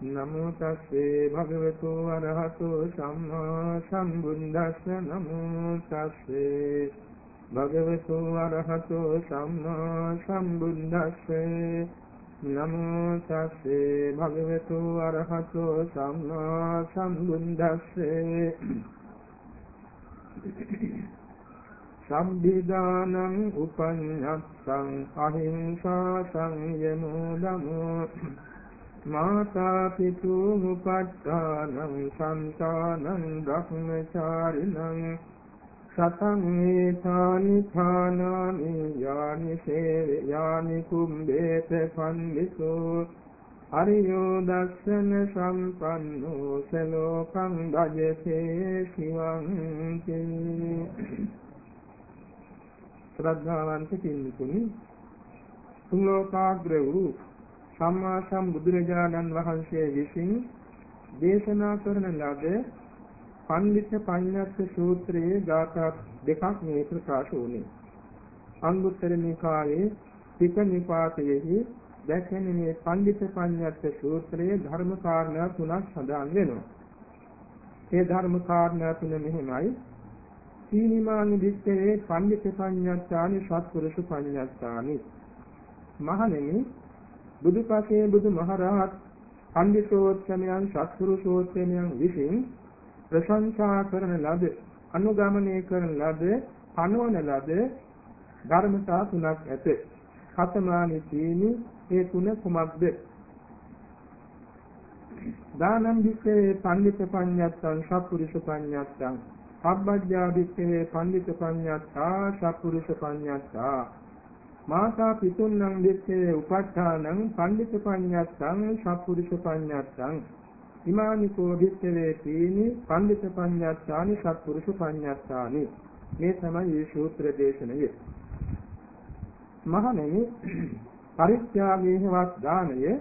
නමෝ තස්සේ භගවතු අරහතෝ සම්මා සම්බුද්දස්ස. නමෝ තස්සේ භගවතු අරහතෝ සම්මා සම්බුද්දස්ස. නමෝ තස්සේ භගවතු අරහතෝ සම්මා සම්බුද්දස්ස. සම්බිදානං උපඤ්ඤස්සං අහිංසා සංයමෝ දමෝ මාතා පිතු මුපට්ඨානං සන්තානං බ්‍රහ්මචාරිණං සතං ඒතානි ථානානි යානි සේව යානි කුම්බේත පන්විසෝ අරියෝ දස්සන සම්පන්නෝ සලෝකං දජසේ සිවං ශ්‍රද්ධාවන්ත පින්තුනි තුන් ලෝකාග්‍ර වූ සම්මා සම්බුදුරජාණන් වහන්සේ විසින් දේශනා කරන ලද පණ්ඩිත පඤ්ඤස්ස සූත්‍රයේ ගාථා දෙකක් මේ ප්‍රකාශ වුණේ. අංගුත්තර නිකායේ තික නිපාතයේහි දැක්වෙන මේ පණ්ඩිත පඤ්ඤස්ස සූත්‍රයේ ධර්ම කාරණා තුනක් සඳහන් වෙනවා. ඒ ධර්ම කාරණා තුන මෙහිමයි. සීනිමානි දිත්තේ පණ්ඩිත පඤ්ඤාචානි සත්පුරුෂ පඤ්ඤාචානි මහණෙනි බුදුපසේ බුදුමහරහත් පණ්ඩිතෝත්තමයන් සත්පුරුෂෝත්තමයන් විසින් ප්‍රශංසා කරන ලද අනුගමනය කරන ලද පනවන ලද ධර්මතා තුනක් ඇත. කතමානි තීනි ඒ තුන කුමක්ද? දානම් විසේ පණ්ඩිත පඤ්ඤත්තං සත්පුරුෂ පඤ්ඤත්තං අබ්බජ්ජා විසේ පණ්ඩිත පඤ්ඤත්තා සත්පුරුෂ පඤ්ඤත්තා මාතා පිතුන්නම් දෙස්සේ උපට්ඨානං පණ්ඩිත පඤ්ඤත්තං සප්පුරිස පඤ්ඤත්තං. ඉමානිකෝ දිස්සේ තීනි පණ්ඩිත පඤ්ඤත්තානි සප්පුරිස පඤ්ඤත්තානි. මේ තමයි මේ සූත්‍ර දේශනය. මහණෙනි පරිත්‍යාගයේවත් දානය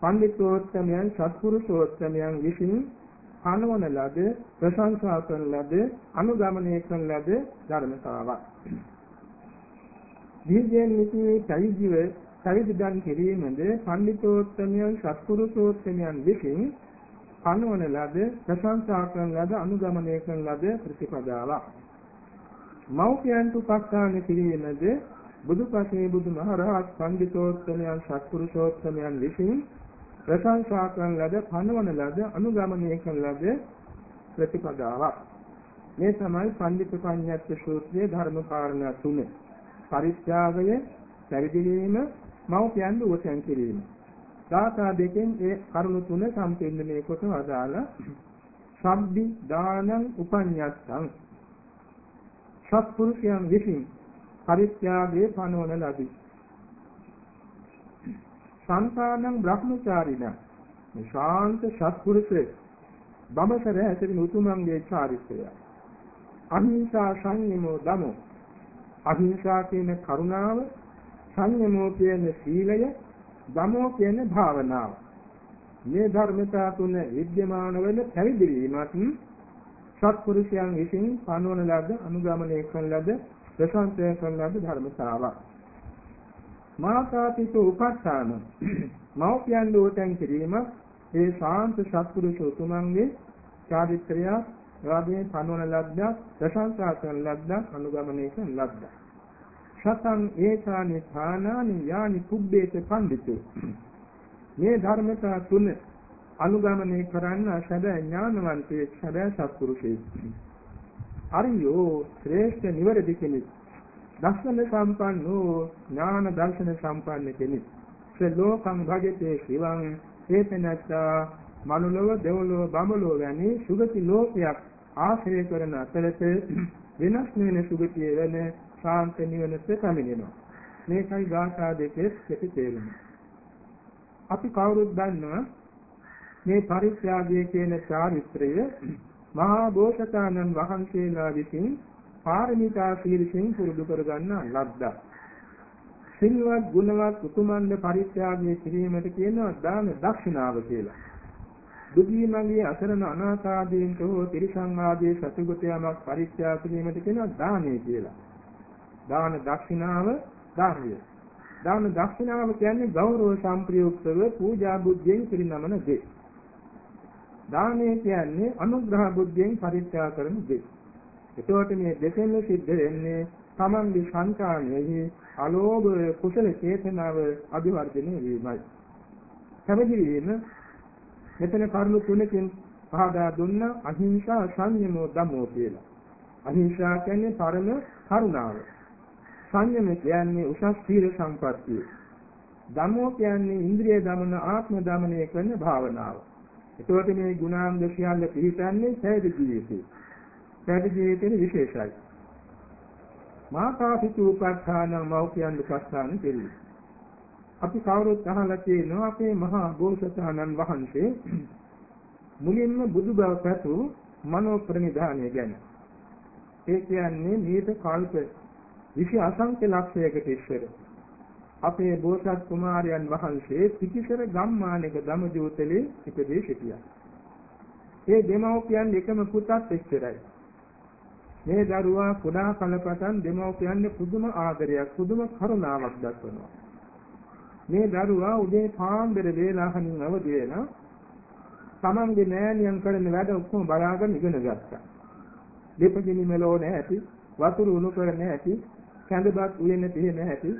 පණ්ඩිතෝත්තමයන් සත්පුරුෂෝත්තමයන් විසින් පනවන ලද ප්‍රශංසා කරන ලද අනුගමනය කරන ලද ධර්මතාවක්. දීර්ඝයෙන් නිසී පැවිදිව පැවිදිදන් කිරීමද පඬිතෝත්තමයන් සත්පුරුෂෝත්තමයන් විසින් පනවන ලද ප්‍රශංසා කරන ලද අනුගමනය කරන ලද ප්‍රතිපදාවක්. මෞඛ්‍යයන්ට උපස්ථාන කිරීමද බුදුපසේ බුදුමහරහත් පඬිතෝත්තමයන් සත්පුරුෂෝත්තමයන් විසින් ප්‍රශංසා කරන ලද පනවන ලද අනුගමනය කරන ලද ප්‍රතිපදාවක්. මේ තමයි පඬිතු පඤ්ඤාත් සූත්‍රයේ ධර්ම කාරණා තුනේ. පරිත්‍යාගය, පැවිදි වීම, මව්පියන් දුවසෙන් කිරීම. ධාතා දෙකෙන් ඒ කරුණු තුන සම්පෙන්නනේ කොට වදාළ සබ්බි දානං උපඤ්ඤත්තං සත්පුරුෂයන් විසින් පරිත්‍යාගයේ පනවන ලදී. සංසානං බ්‍රහ්මචාරිණ ශාන්ත සත්පුරුෂේ බඹසර ඇතිරි උතුමන්ගේ චාරිත්‍රය. අහිංසා සංයමෝ දමෝ අහිංසා කියන කරුණාව, සංයමෝ කියන සීලය, දමෝ කියන භාවනාව. මේ ධර්මතා තුන විද්‍යමාන වෙන පැවිදි වීමත් සත්පුරුෂයන් විසින් පනවන ලද අනුගමනය කරන ලද ප්‍රශංසය කරන ලද ධර්මතාවක්. මාතා පිතු උපස්ථාන මෞපියන් දෝතෙන් කිරීම ඒ ශාන්ත සත්පුරුෂ උතුමන්ගේ චාරිත්‍රයක් එවාගේ පනවන ලද්දක් ප්‍රශංසා කරන ලද්දක් අනුගමනය කරන ලද්දක්. සතං ඒකානි ථානානි යානි කුබ්බේත පඬිතු. මේ ධර්මතා තුන අනුගමනය කරන්න සැබෑ ඥානවන්තයෙ සැබෑ සත්පුරුෂයෙක්. අරියෝ ශ්‍රේෂ්ඨ නිවැරදි කෙනෙක්. දර්ශන සම්පන්නෝ ඥාන දර්ශන සම්පන්න කෙනෙක්. ශ්‍රලෝකං භජතේ සිවං හේතනත්තා මනුලව දෙව්ලොව බඹලොව වැනි සුගති ලෝකයක් ආශ්‍රය කරන අතරත වෙනස් වෙන සුගතිය වෙන ශාන්ත නිවනට පැමිණෙනවා. මේකයි ගාථා දෙකේ කෙටි තේරුම. අපි කවුරුත් දන්නවා මේ පරිත්‍යාගය කියන චාරිත්‍රය මහා බෝසතාණන් වහන්සේලා විසින් පාරමිතා සීලයෙන් පුරුදු කරගන්න ලද්දා. සිල්වත් ගුණවත් උතුමන්ගේ පරිත්‍යාගය කිරීමට කියනවා දාන දක්ෂිනාව කියලා. දුගී මගේ අසරණ අනාථාදීන්ට හෝ තිරිසන් ආදී සතුගතයමක් පරිත්‍යාග කිරීමට කියනවා දානය කියලා. දාන දක්ෂිනාව ධාර්ය. දාන දක්ෂිනාව කියන්නේ ගෞරව සම්ප්‍රයුක්තව පූජා බුද්ධියෙන් පිරිනමන දේ. දානය කියන්නේ අනුග්‍රහ බුද්ධියෙන් පරිත්‍යාග කරන දේ. එතකොට මේ දෙකෙන්ම සිද්ධ වෙන්නේ තමන්ගේ සංකාණයෙහි අලෝභ කුසල චේතනාව අභිවර්ධනය වීමයි. පැවිදි වීම මෙතන කරුණු තුනකින් පහදා දුන්න අහිංසා සංයමෝ දමෝ කියලා. අහිංසා කියන්නේ පරම කරුණාව. සංයම කියන්නේ උසස් සීල සම්පත්තිය. ධම්මෝ කියන්නේ ඉන්ද්‍රිය දමන ආත්ම දමනය කරන භාවනාව. එතකොට මේ ගුණාංග සියල්ල පිළිපැන්නේ පැවිදි ජීවිතේ. පැවිදි ජීවිතේ විශේෂයි. මාතා පිතු උපස්ථාන මෞඛ්‍යයන් උපස්ථාන දෙලි. අපි කවුරුත් අහලා තියෙනවා අපේ මහා බෝසතාණන් වහන්සේ මුලින්ම බුදු බව පැතු මනෝ ප්‍රනිධානය ගැන. ඒ කියන්නේ මේක කල්ප විශි අසංඛ්‍ය ලක්ෂයකට ඉස්සර අපේ බෝසත් කුමාරයන් වහන්සේ පිටිසර ගම්මානයක දමජෝතලේ ඉපදී සිටියා. ඒ දෙමව්පියන් එකම පුතත් එක්තරයි. මේ දරුවා කුඩා කලපතන් දෙමව්පියන්ගේ පුදුම ආදරයක් පුදුම කරුණාවක් දක්වනවා. මේ දරුවා උදේ පාන්දර වේලාවකින් අවදි වෙන තමන්ගේ නෑනියන් කරන වැඩ ඔක්කොම බලාගෙන ඉගෙන ගත්තා. දෙපදිනි මෙලෝ නැති, වතුර උණු කර නැති, කැඳබත් උයන තියෙන ඇති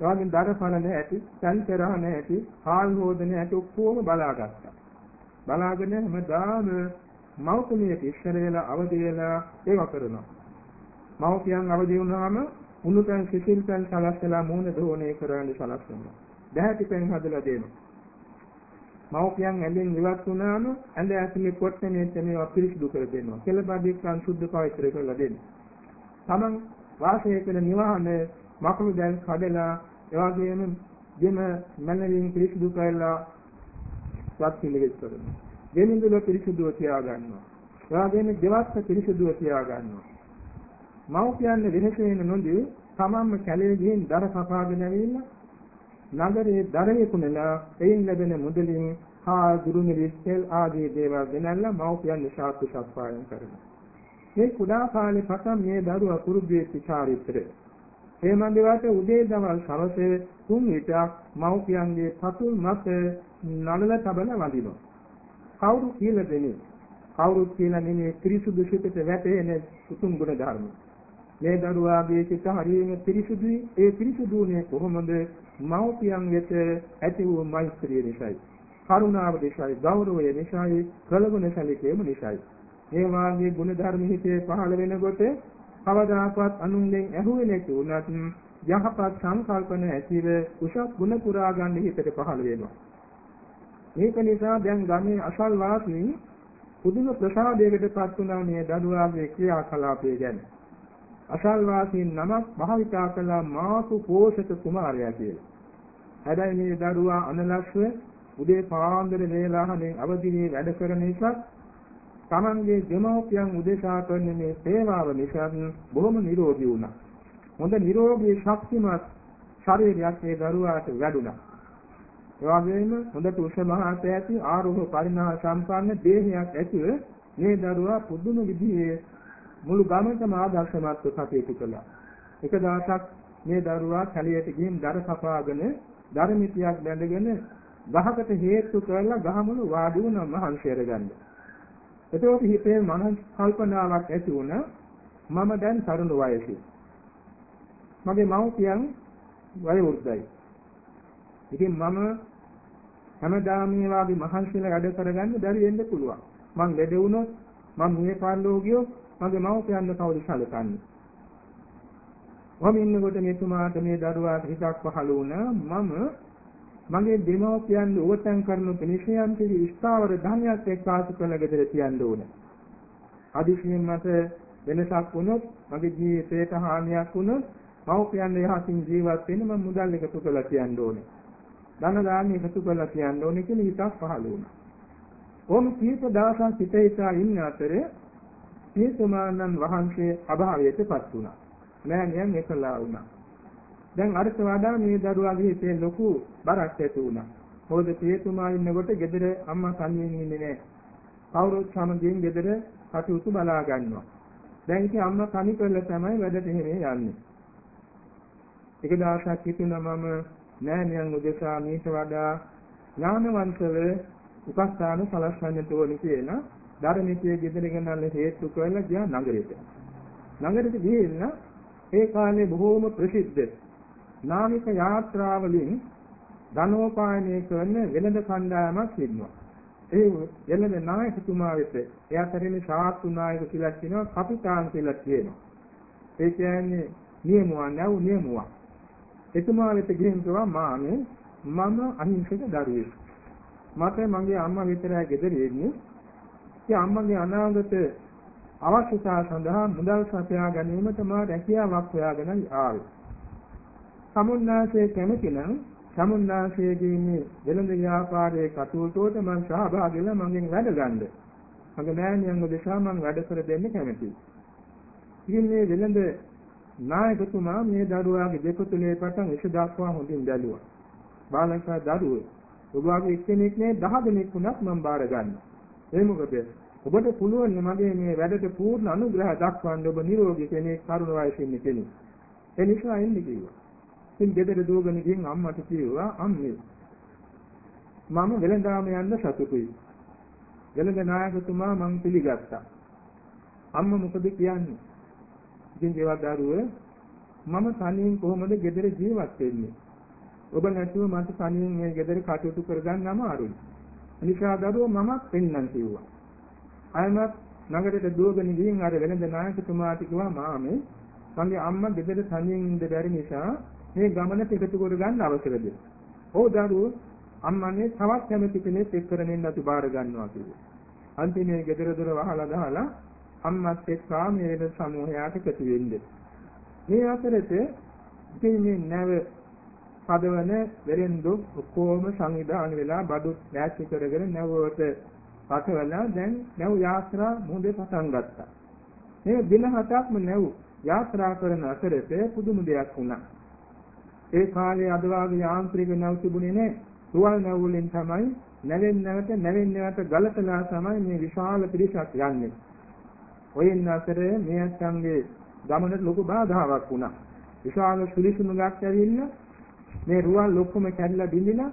එවාගෙන් දරපණ නැති සංතරහ නැති හාල් හෝදන ඇති ඔක්කොම බලාගත්තා බලාගෙන හැමදාම මෞතුමියට ඉස්සර වෙලා අවදි වෙලා ඒව කරනවා මෞපියන් අවදි වුණාම උණුතෙන් සිසිල් පෙන් සලස්සලා මූණ දෝණය කරන්න සලස්සනවා දැහැටි පෙන් හදලා දෙනවා මෞපියන් ඇඳෙන් ඉවත් වුණාම ඇඳ ඇතුලේ කොට්ටනේ තේමේවා පිරිසිදු කර දෙනවා කෙලබඩික් සංසුද්ධ පවිත්‍ර කරලා දෙනවා තමන් වාසය කළ නිවහන මකුළු දැල් කඩලා එවාගෙම දෙම මනලින් පිරිසිදු කරලා වත් පිළිවෙත් කරනවා. දෙමින්දුල පිරිසිදුව තියා ගන්නවා. එවාගෙම දෙවස්ස පිරිසිදුව තියා ගන්නවා. මව්පියන් වෙනසෙන්න නොදී තමන්ම කැලේ ගිහින් දර කපාගෙන ඇවිල්ලා නගරයේ දරේ කුණලා එයින් ලැබෙන මුදලින් හා දුරු මිරිස්තෙල් ආදී දේවල් ගෙනල්ලා මව්පියන් ශාස්ත්‍ර සත්පායන් කරනවා. මේ කුඩා කාලේ පටන් මේ දරුවා පුරුදු වෙච්ච චාරිත්‍රය. ඒ මන්දිරට උදේ දවල් සවසේ තුන් විටක් මව්පියන්ගේ පතුල් මත නළල තබන වදිනවා. කවුරු කියලා දෙන්නේ? කවුරුත් කියලා නෙමෙයි ත්‍රිසුදු සිතට වැටෙන උතුම් ගුණ ධර්ම. මේ දරුවාගේ සිත හරියම ත්‍රිසුදුයි. ඒ ත්‍රිසුදුනේ කොහොමද? මව්පියන් වෙත ඇති වූ මෛත්‍රිය නිසායි. කරුණාව නිසායි, ගෞරවය නිසායි, කලගුණ සැලකීම නිසායි. මේ වාගේ ගුණ ධර්ම හිතේ පහළ වෙනකොට කවදාකවත් අනුන්ගෙන් ඇහුවේ නැති වුණත් යහපත් සංකල්පන ඇතිව උසස් ගුණ පුරා ගන්න හිතට පහළ වෙනවා. මේක නිසා දැන් ගමේ අසල් වාසීන් පුදුම ප්‍රසාදයකට පත් වුණා මේ දඩුවාගේ ක්‍රියාකලාපය ගැන. අසල් වාසීන් නමක් භාවිතා කළ මාතු පෝෂක කුමාරයා කියලා. හැබැයි මේ දරුවා අනලස්ව උදේ පාන්දර වේලාවනේ අවදිනේ වැඩ කරන නිසා Tamanගේ දෙමව්පියන් උදෙසා කරන මේ සේවාව නිසා බොහොම නිරෝගී වුණා. හොඳ නිරෝගී ශක්තිමත් ශරීරයක් ඒ දරුවාට වැඩුණා. ඒ වගේම හොඳට උෂ මහත ඇති ආරෝහ පරිණාම සම්පන්න දේහයක් ඇතිව මේ දරුවා පුදුම විදිහේ මුළු ගමකම ආදර්ශමත්ව කටයුතු කළා. එක දවසක් මේ දරුවා කැලියට ගිහින් දර කපාගෙන ධර්මිතියක් බැඳගෙන ගහකට හේතු කරලා ගහමුණු වාඩි වුණා මහන්සියර ගන්න. එතකොට හිතේ මන කල්පනාවක් ඇති වුණා මම දැන් තරුණ වයසේ. මගේ මව්පියන් වයෝවෘද්ධයි. ඉතින් මම හැමදාම මේ වාගේ මහන්සියලා වැඩ කරගන්න බැරි වෙන්න පුළුවන්. මං ලෙඩ වුණොත් මම මේ පාරලෝ ගියොත් මගේ මව්පියන්ව කවුද සැලකන්නේ? වම ඉන්නකොට මෙතුමාට මේ දරුවාට හිතක් පහළ වුණා මම මගේ දෙමව්පියන් උවතන් කරනු පිණිස යම් කිසි ස්ථාවර ධනයක් එක්කාසු කරන ගෙදර තියන්න ඕන. අදිසියෙන් මත වෙනසක් වුණොත් මගේ ජීවිතයට හානියක් වුණොත් මව්පියන් යහසින් ජීවත් වෙන්න මම මුදල් එකතු කරලා තියන්න ඕනේ. ධන දාන්න එකතු කරලා තියන්න ඕනේ කියන හිතක් පහළ වුණා. ඕම කීප දවසක් හිත හිතා ඉන්න අතරේ පියතුමාණන් වහන්සේ අභාවයටපත් වුණා. මෑණියන් එකලා වුණා. දැන් අරට වඩා මේ දරුවාගේ හිතේ ලොකු බරක් ඇති වුණා. මොකද පියතුමා ඉන්නකොට ගෙදර අම්මා තනියෙන් ඉන්නේ නැහැ. කවුරුත් සමගින් ගෙදර කටයුතු බලා ගන්නවා. දැන් ඉතින් අම්මා තනි කරලා තමයි වැඩට හැරේ යන්නේ. එක දවසක් හිතුණා මම නෑනියන් උදෙසා මීට වඩා ඥානවන්තව උපස්ථාන සලස්වන්නට ඕනි කියලා ධර්මිකයේ ගෙදර ගෙනල්ලා හේතු කරලා ගියා නගරෙට. නගරෙට ගිහිල්ලා ඒ කාලේ බොහෝම ප්‍රසිද්ධ නාමික යාත්‍රාවලින් ධනෝපායනය කරන වෙළඳ කණ්ඩායමක් ඉන්නවා. ඒ වෙළඳ නායකතුමා වෙත එයා කරන්නේ සාත්තු නායක කියලා කියනවා කපිතාන් කියලා කියනවා. ඒ කියන්නේ නියමුවා නැව් නියමුවා. එතුමා වෙත ගිහින් කිව්වා මානේ මම අහිංසක දරුවෙක්. මට මගේ අම්මා විතරයි ගෙදර ඉන්නේ. ඒ අම්මගේ අනාගත අවශ්‍යතාව සඳහා මුදල් සපයා ගැනීමට මා රැකියාවක් හොයාගෙන ආවේ. සමුන්නාසේ කැමති නම් සමුන්නාසේගේ මේ වෙළඳ ව්‍යාපාරයේ කටයුතුවට මම සහභාගී වෙලා මගෙන් වැඩ ගන්න. මගේ මෑණියන්ව දෙසා මම වැඩ කර දෙන්න කැමතියි. ඉතින් මේ වෙළඳ නායකතුමා මේ දරුවාගේ දෙපතුලේ පටන් ඉස දක්වා හොඳින් බැලුවා. බාලකා දරුවෝ ඔබගේ එක්කෙනෙක් නේ 10 දෙනෙක් වුණත් මම බාර ගන්නවා. ඒ මොකද ඔබට පුළුවන් මගේ මේ වැඩට පූර්ණ අනුග්‍රහ දක්වන්න ඔබ නිරෝගී කෙනෙක් කරුණ වයසින් කෙනෙක්. ඒ නිසා එන්නේ කිව්වා. ඉතින් ගෙදර දුවගෙන ගිහින් අම්මට කිව්වා අම්මේ මම වෙළඳාම යන්න සතුටුයි. වෙළඳ නායකතුමා මං පිළිගත්තා. අම්මා මොකද කියන්නේ? ඉතින් ඒවත් දරුව මම තනියෙන් කොහොමද ගෙදර ජීවත් වෙන්නේ? ඔබ නැතුව මට තනියෙන් මේ ගෙදර කටයුතු කරගන්න අමාරුයි. නිසා දරුව මමත් පෙන්නම් කිව්වා. අයමත් නගරයට දුවගෙන ගිහින් අර වෙළඳ නායකතුමාට කිව්වා මාමේ මගේ අම්මා ගෙදර තනියෙන් ඉන්න බැරි නිසා මේ ගමනට එකතු කරගන්න අවසරද? ඔව් දරුවෝ අම්මනේ තවත් කැමති කෙනෙක් එක් කරගෙන අපි බාර ගන්නවා කිව්වා. අන්තිමේ ගෙදර දොර වහලා දාලා අම්මත් එක්ක මේ වෙන සමූහයට එකතු වෙන්නේ. මේ අතරත ඉතින් මේ නැව පදවන වෙරෙන්දු ඔක්කොම සංවිධානය වෙලා බඩු දැස්ති කරගෙන නැවවට පටවලා දැන් නැව් යාත්‍රා මුහුදේ පටන් ගත්තා. මේ දින හතක්ම නැව් යාත්‍රා කරන අතරේ පුදුම දෙයක් වුණා. ඒ කාලේ අද වාගේ යාන්ත්‍රික නැව් තිබුණේ නැහැ. තුවල් නැව් වලින් තමයි නැවෙන් නැවත නැවෙන් නැවත ගලතලා තමයි මේ විශාල පිරිසක් යන්නේ. ඔයින් අතරේ මේ අත්ංගේ ගමනට ලොකු බාධාවක් වුණා. විශාල සුලිසුමුගක් ඇවිල්ලා මේ රුවල් ඔක්කොම කැඩලා බිඳිලා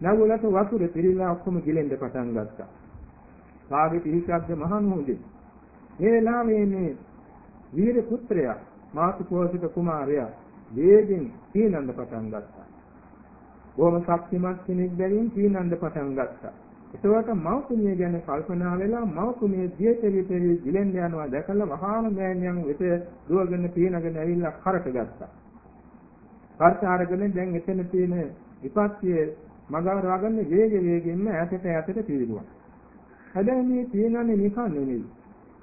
නැවුලට වතුර පිරීලා ඔක්කොම ගිලෙන්න පටන් ගත්තා. කාගේ පිරිසක්ද මහනුවරේ. මේ වෙලාවේ මේ වීර පුත්‍රයා මාතු පෝෂිත කුමාරයා වේගෙන් පීනන්න පටන් ගත්තා. බොහොම ශක්තිමත් කෙනෙක් බැවින් පීනන්න පටන් ගත්තා. ඒකට මෞතුමිය ගැන කල්පනා වෙලා මෞතුමිය දියතෙවි තෙවි ගිලෙන් යනවා දැකලා වහාම මෑණියන් වෙත දුවගෙන පීනගෙන ඇවිල්ලා කරට ගත්තා. කරට අරගෙන දැන් එතන තියෙන විපත්තිය මගහරවාගෙන වේග වේගෙන්ම ඈතට ඈතට පීරුවා. හැබැයි මේ පීනන්නේ නිකන් නෙමෙයි.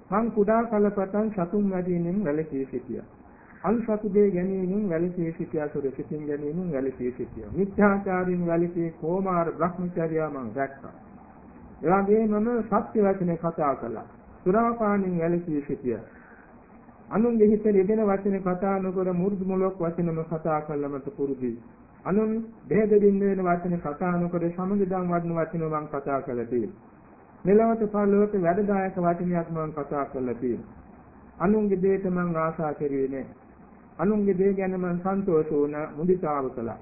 මං කුඩා කල පටන් සතුන් වැඩිමින් වැළකී සිටියා. අන්සතු දේ ගැනීමෙන් වැළකී සිටියා සුරකිතින් ගැනීමෙන් වැළකී සිටියා. මිත්‍යාචාරින් වැළකී කොමාර බ්‍රහ්මචර්යා මං දැක්කා. ඒ වගේමම සත්‍ය වචන කතා කළා. සුරාපානින් වැළකී සිටියා. අනුන්ගේ හිතේ යෙදෙන වචන කතා නොකර මුරුදු මොලොක් වචනම කතා කළමත පුරුදුයි. අනුන් බෙහෙද දින්න වෙන වචන කතා නොකර සමගදම් වඩන වචන මං කතා කළා තියෙනවා. මෙලොවට පරලොවට වැඩදායක වචනයක් මම කතා කළා තියෙනවා. අනුන්ගේ දෙයට මං ආශා කෙරුවේ නැහැ. අනුන්ගේ දේ ගැන මම සන්තෝෂ වුණා මුදිතාව කළා.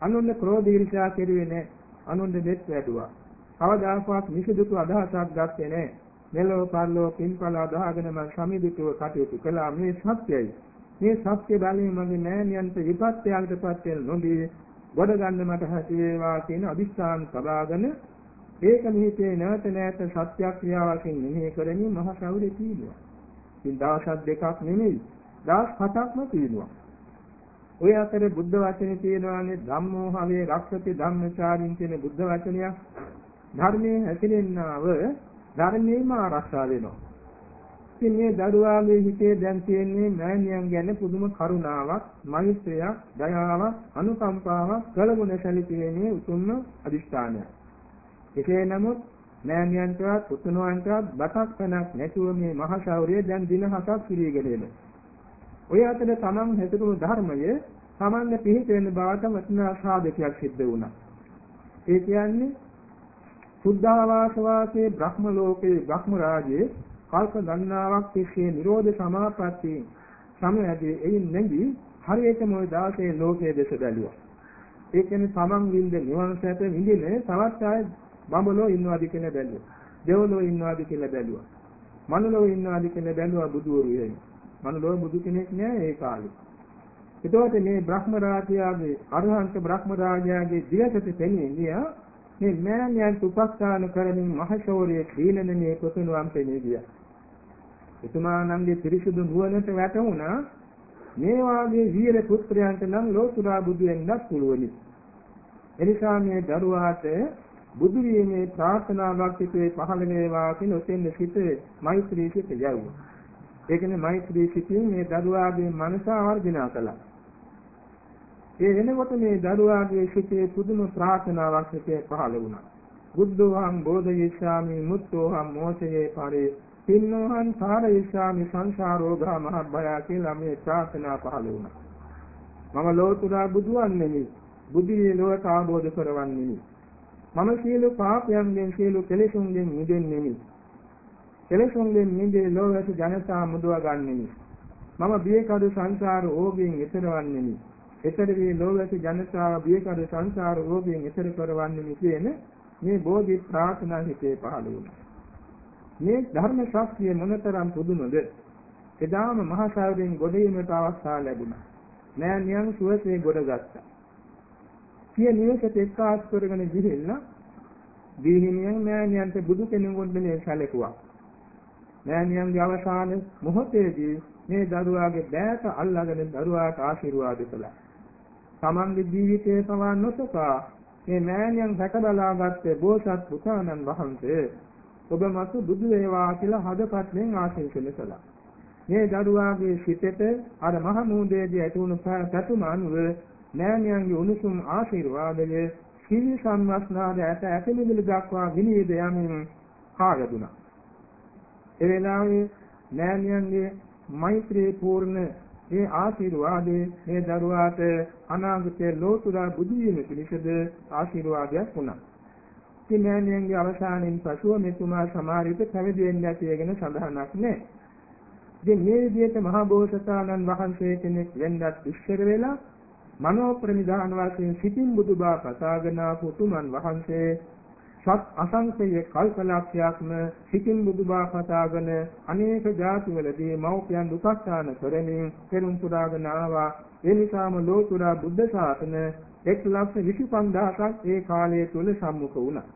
අනුන්ගේ ක්‍රෝධ ඊර්ෂ්‍යා කෙරුවේ නැහැ. අනුන්ගේ දෙත් වැටුවා. කවදාකවත් නිසදුතු අදහසක් ගත්තේ නැහැ. මෙලොව පරලොව පින්පල අදාගෙන මම සමිදුතුව කටයුතු කළා මේ සත්‍යයි. මේ සත්‍ය බලයෙන් මගේ නෑනියන්ට විපත්‍යයන්ටපත් වෙන නොදී ගොඩ ගන්න මට හැකි වේවා කියන අදිස්ථාන සබාගෙන ඒක නිහිතේ නැවත නැවත සත්‍යක්‍රියාවකින් මෙහෙය කරමින් මහ ශෞර්ය කීනවා. ඉතින් දවස් දෙකක් නෙමෙයි දවස් 7ක්ම තියෙනවා. ඔය අතරේ බුද්ධ වචනේ තියෙනවානේ ධම්මෝහවේ රක්ෂති ධම්මචාරින් කියන බුද්ධ වචනයක්. ධර්මයේ හැසිරෙන්නව ධර්මයේම ආරක්ෂා වෙනවා. ඉතින් මේ දරුවාගේ හිතේ දැන් තියෙන්නේ මෑණියන් ගැන පුදුම කරුණාවක්, මෛත්‍රියක්, දයාවක්, අනුකම්පාවක්, කලගුණ සැලකීමේ උතුම්ම අදිෂ්ඨානයක්. එසේ නමුත් මෑණියන්ටවත් පුතුණුවන්ටවත් බතක් පණක් නැතුව මේ මහා ශෞර්යය දැන් දින හතක් පිළිගෙන එනවා. ඔය අතර තමන් හැසිරුණු ධර්මය තමන්ගේ පිහිට වෙන බවට වටිනා සාධකයක් සිද්ධ වුණා. ඒ කියන්නේ සුද්ධාවාස වාසයේ බ්‍රහ්ම ලෝකයේ බ්‍රහ්ම රාජයේ කල්ප ගණනාවක් තිස්සේ නිරෝධ සමාපatti සමයදී එයින් නැගී හරියටම ওই දාසේ ලෝකයේ දෙස බැලුවා. ඒ කියන්නේ තමන් විඳ නිවන සැප විඳින තවත් අය බඹලෝ ඉන්නවාද කියලා බැලුවා. දෙවලෝ ඉන්නවාද කියලා බැලුවා. මනුලෝ ඉන්නවාද කියලා බැලුවා බුදුවරු එහෙම. මනුලෝ බුදු කෙනෙක් නෑ ඒ කාලේ. එතකොට මේ බ්‍රහ්ම රාජයාගේ අරහන්ත බ්‍රහ්ම රාජයාගේ දිවසට පෙනෙන්නේ මේ මෑණියන් උපස්ථාන කරමින් මහශෝරිය ක්‍රීණනමේ කුතුණුවම් පෙනී ගියා. එතුමාණන්ගේ පිරිසුදු නුවණට වැටුණා මේ වාගේ වීර පුත්‍රයන්ට නම් ලෝතුරා බුදු වෙන්නත් පුළුවනි. එනිසා මේ දරුවාට බුදු වීමේ ප්‍රාර්ථනාවක් සිටේ පහළ වේවා කියන උතෙන් සිට මෛත්‍රී සිට යවුවා. ඒ කියන්නේ මෛත්‍රී සිටින් මේ දරුවාගේ මනස ආවර්ජනා කළා. ඒ වෙනකොට මේ දරුවාගේ සිටේ පුදුම ප්‍රාර්ථනාවක් සිටේ පහළ වුණා. බුද්ධෝහං බෝධිසාමි මුත්තෝහං මෝචයේ පරේ පින්නෝහං සාරයිසාමි සංසාරෝගා මහබ්බය කියලා මේ ප්‍රාර්ථනා පහළ වුණා. මම ලෝතුරා බුදුන් නෙමි. බුද්ධියේ ලෝක ආબોධ කරවන්නේ මම සියලු පාපයන්ගෙන් සියලු කෙලෙසුන්ගෙන් මිදෙන්නේ කෙලෙසුන්ගෙන් මිදේ ලෝකස ජනතා මුදවා ගන්නෙමි. මම බියකඩ සංසාර ඕගෙන් එතරවන්නෙමි. එතර වේ ලෝකස ජනතාව බියකඩ සංසාර ඕගෙන් එතර කරවන්නෙමි කියන මේ බෝධි ප්‍රාර්ථනා හිතේ පහළ වුණා. මේ ධර්ම ශාස්ත්‍රය මොනතරම් පුදුමද? එදාම මහා සාගරයෙන් ගොඩීමට අවස්ථාව ලැබුණා. නෑනියන් සුවසේ ගොඩගත්තා. සිය නිවසට එක්කාස් කරගෙන ගිහිල්ලා දීහිමියන් නෑනියන්ට බුදු කෙනෙකුට මේ සැලකුවා. නෑනියන්ගේ අවසාන මොහොතේදී මේ දරුවාගේ බෑත අල්ලාගෙන දරුවාට ආශිර්වාද කළා. තමන්ගේ ජීවිතයේ පවා නොසකා මේ මෑණියන් රැක බලාගත්තේ බෝසත් පුතාණන් වහන්සේ ඔබ මතු බුදු වේවා කියලා හදපත්ෙන් ආශිර්වාද කළා. මේ දරුවාගේ සිතට අර මහ මූදේදී ඇති වුණු පැතුම අනුව නෑනියන්ගේ උණුසුම් ආශිර්වාදය සීල සම්වස්නාද ඇත ඇතමිදුල දක්වා විනීද යමින් කාගදුනා. ඒ වෙලාවේ නෑනියන්ගේ මෛත්‍රී පූර්ණ ඒ ආශිර්වාදේ මේ දරුවාට අනාගතයේ ලෝතුරා බුදු වීම පිණිසද ආශිර්වාදයක් වුණා. ඉතින් නෑනියන්ගේ අවසානයේ පසුව මෙතුමා සමාරිත පැවිදි වෙන්න ඇතිගෙන සඳහනක් නැහැ. ඉතින් මේ විදිහට මහා බෝසතාණන් වහන්සේ කෙනෙක් වෙන්නත් ඉස්සර වෙලා මනෝ ප්‍රනිධාන වශයෙන් සිතින් බුදුබා කතාගෙන ආපු උතුමන් වහන්සේ සත් අසංකේය කල්පලක්ෂයක්ම සිතින් බුදුබා කතාගෙන අනේක ධාතුවලදී මෞපියන් උපස්ථාන කරමින් පෙරම් පුරාගෙන ආවා ඒ නිසාම ලෝතුරා බුද්ධ ශාසන 125000ක් ඒ කාලය තුල සම්මුඛ වුණා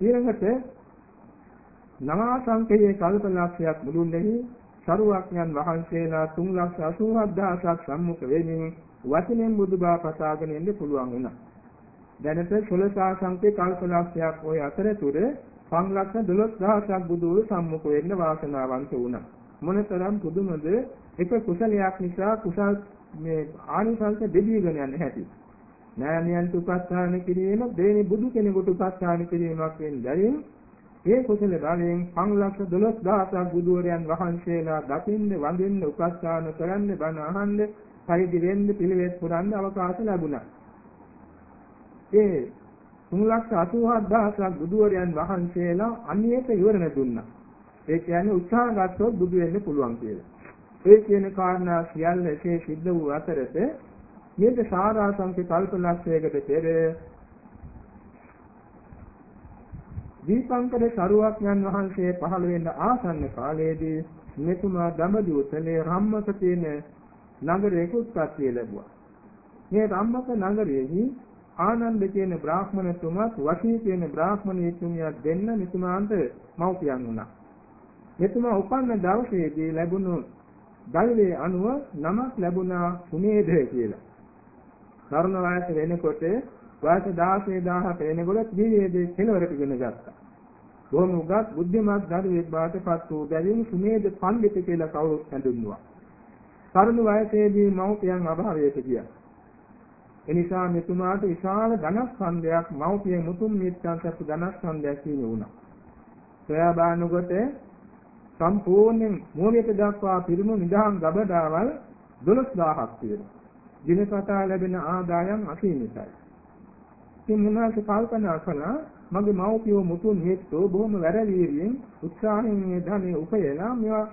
ඊළඟට නවාසංකේය කල්පලක්ෂයක් මුළුල්ලේ සරුවක්ඥන් වහන්සේලා 387000ක් සම්මුඛ වෙමින් වචනෙන් බුදුබව පසාගෙන ඉන්න පුළුවන් වුණා. දැනට 16 සංකේ කල්පලක්ෂයක් ওই අතරතුර 512000ක් බුදුරු සම්මුඛ වෙන්න වාසනාවන්ත වුණා. මොනතරම් පුදුමද එක කුසලයක් නිසා කුසල් මේ ආනිසංස දෙවියගෙන යන්නේ හැටි. නෑනියන්ට උපස්ථාන කිරීම දෙවෙනි බුදු කෙනෙකුට උපස්ථාන කිරීමක් වෙන්නේ ඒ කුසල බලයෙන් 512000ක් බුදුවරයන් වහන්සේලා දකින්න වඳින්න උපස්ථාන කරන්න බණ අහන්න පරිදි වෙන්න පිළිවෙත් පුරන්න අවකාශ ලැබුණා. ඒ 387000ක් බුදුවරයන් වහන්සේලා අනියත විවරණ දුන්නා. ඒ කියන්නේ උත්සාහ ගත්තොත් බුදු වෙන්න පුළුවන් කියලා. ඒ කියන කාරණා සියල්ල එසේ සිද්ධ වූ අතරත මේක සාරාංශක කල්පලක්ෂයකට පෙර දීපංකර සරුවක්ඥන් වහන්සේ පහළ වෙන්න ආසන්න කාලයේදී මෙතුමා දඹදිවුතලේ රම්මක තියෙන නගරයක උත්පත්ති ලැබුවා. මේ රම්මක නගරයේහි ආනන්ද කියන බ්‍රාහ්මණතුමත් වශී කියන බ්‍රාහ්මණීතුමියක් දෙන්න මෙතුමාන්ට මව්පියන් වුණා. මෙතුමා උපන්න දවසේදී ලැබුණු දෛවයේ අනුව නමක් ලැබුණා සුමේධය කියලා. තරුණ වයස වෙනකොට වයස 16000ක වෙනකොට ජීවිතයේ කෙලවරට ගෙන ගත්තා. බොහොම උගත් බුද්ධිමත් දරුවෙක් බවට පත් වූ බැවින් සුමේධ පඬිතු කියලා කවුරුත් හඳුන්වුවා. තරුණ වයසේදී මව්පියන් අභාවයට ගියා. එනිසා මෙතුමාට විශාල ධනස්කන්ධයක් මව්පිය මුතුන් මිත්‍යන් සතු ධනස්කන්ධයක් හිමි වුණා. සොයා බලනකොට සම්පූර්ණයෙන් මූලික දක්වා පිරුණු නිදහම් ගබඩාවල් 12000ක් තියෙනවා. දිනපතා ලැබෙන ආදායම් අසීමිතයි. ඉතින් මොනවාද කල්පනා කළා මගේ මව්පියෝ මුතුන් මිත්‍රෝ බොහොම වැරදීරියෙන් උත්සාහයෙන් මේ ධනෙ උපයලා මේවා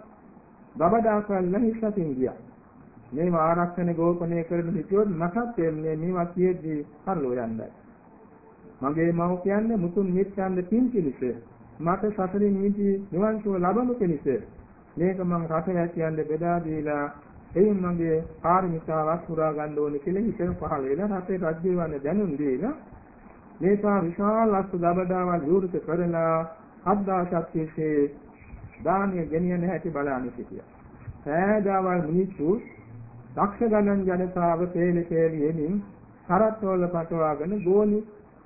ගබඩා කරලා හිස්සතින් ගියා. මේව ආරක්ෂණ ගෝපනය කරන හිටියොත් මටත් එන්නේ මේවා කියෙද්දී පරලෝ යන්නයි. මගේ මව කියන්නේ මුතුන් මිත්‍යන්ද පින් පිණිස මට සසරින් මිදි නිවන් සුව ලබනු පිණිස මේක මම රසවැසියන්ද බෙදා දීලා එයින් මගේ පාරමිතාවක් පුරා ගන්න ඕනේ කියලා හිතන පහළ වෙලා රටේ රජ්‍යවන්න දැනුම් දීලා මේසා විශාල අස්තු දබදාවල් විවෘත කරලා අද්දාශක්තියේ දානිය ගෙනියන හැටි බලන්න සිටියා. සෑදාවල් මිනිස්සු දක්ෂ ගණන් ජනතාව තේලි තේලි එමින් කරත්වල පටවාගෙන ගෝනි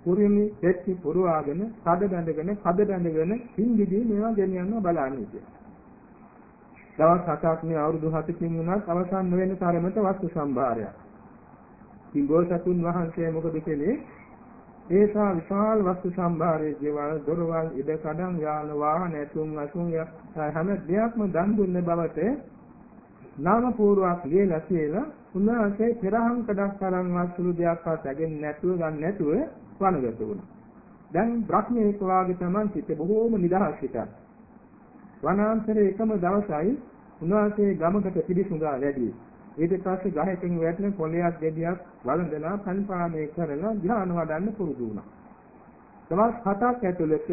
කුරුමි පෙට්ටි පුරවාගෙන කඩ බැඳගෙන කඩ බැඳගෙන හින්දිදී මේවා ගෙනියන්න බලන්නේ කියලා. දවස් හතක් මේ අවුරුදු 7කින් වුණත් අවසන් නොවන තරමට වස්තු සම්භාරයක්. කිංගෝසතුන් වහන්සේ මොකද කළේ? ඒසා විශාල වස්තු සම්භාරයේ ජීවල් දොරවල් ඉඩ කඩම් යාන වාහන ඇතුම් අසුන් හැම දෙයක්ම දන් දුන්න බවට නාම පූර්වක් ලියලා කියලා උන්වහන්සේ පෙරහන් කඩක් තරම් වස්තු දෙයක්වත් ඇගෙන්නේ නැතුව ගන්න නැතුව වනගත වුණා. දැන් බ්‍රහ්මීක වාගේ තමයි සිට බොහෝම නිදහස් හිටක්. වනාන්තරයේ එකම දවසයි උන්වහන්සේ ගමකට පිළිසුඟා වැඩි. ඊට පස්සේ ගහකින් වැටෙන කොළයක් ගෙඩියක් වළඳලා පන්පාමේ කරලා ධ්‍යාන වඩන්න පුරුදු වුණා. දවස් හතක් ඇතුළත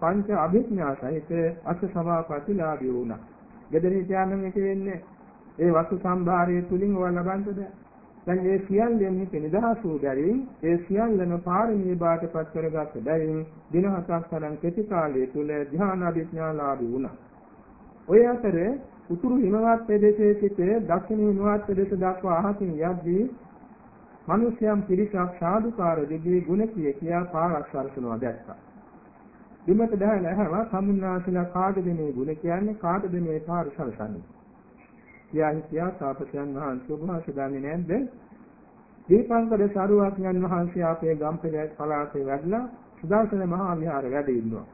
පංච අභිඥා සහිත අෂ්ඨ සමාපත්තිලාභී වුණා. ගෙදරින් ඥානෙ එක වෙන්නේ ඒ වස්තු සම්භාරයේ තුලින් ඔය ලබන්නද දැන් ඒ සියල්ලෙන් හිත නිදහස් වූ බැවින් ඒ සියල්ලම පාරමී බාටපත් කරගත් බැවින් දින හතක් තරම් කෙටි කාලය තුල ධ්‍යාන අධිඥාලාභී වුණා. ඔය අතර උතුරු හිමවත් ප්‍රදේශයේ සිට දක්ෂිණ හිමවත් ප්‍රදේශ දක්වා අහසින් යද්දී මිනිසයන් පිරිසක් සාදුකාර දෙවිය ගුණ කිය කියා පාරක් සරසනවා දැක්කා. බිමට දැහැලා ඇහවා සම්මුනාසලා කාටද මේ ගුණ කියන්නේ කාටද මේ පාර සරසන්නේ? කියා හිටියා තාපසයන් වහන්සේ ඔබ වහන්සේ දන්නේ නැද්ද? දීපංකර සාරුවක්ඥන් වහන්සේ අපේ ගම්පෙළ පළාතේ වැඩලා සුදර්ශන මහා විහාර වැඩ ඉන්නවා.